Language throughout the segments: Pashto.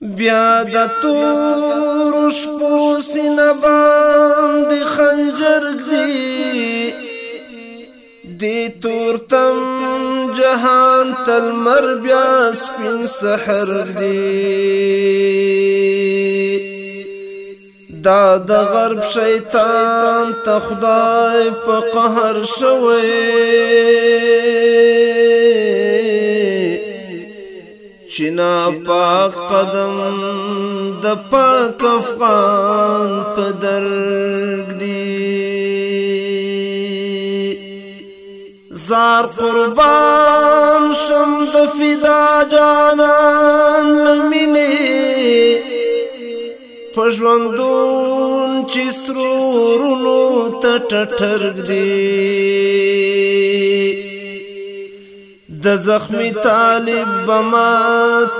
بیا د تور شپو سینه باندې خنجر دی د تور تم جهان تل مر بیا سپین سحر دی دا د غرب شیطان ته خدای په قهر شوی چنا پاک قدم د پاک افغان په درګ دی زار قربان شم د فدا جانان لمینه پژوندون چې سرورونو ته ټټرګ دی د زخمی طالب بما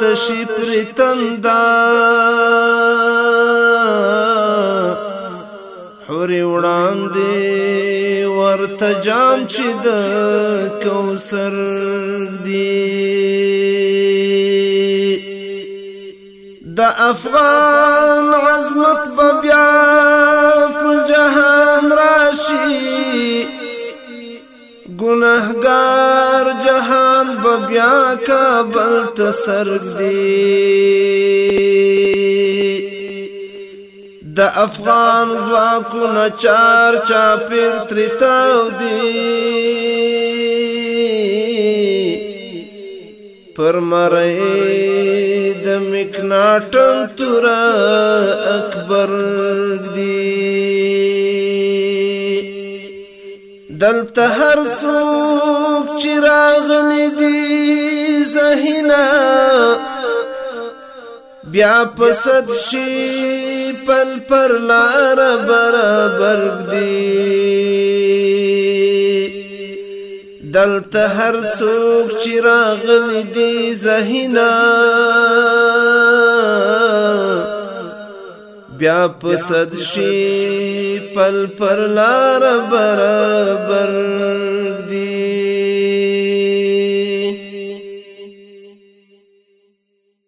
تشی پرتندا حوري وړاندې ورته جام چې د کوثر دی د افغان عظمت په بیان گناهګار جهان به بیا کابل ته سرګدي د افغان ځواکونه چار چاپیر ترې تاو دي پر مرۍ د مکناټن توره اکبر دلته هر څوک چې راغلی دی زهینا بیا پسد شي پل پر لار برابر دی دلته هر څوک چې راغلی دی زهینا بیا پسد شي پل پر لار برابر دی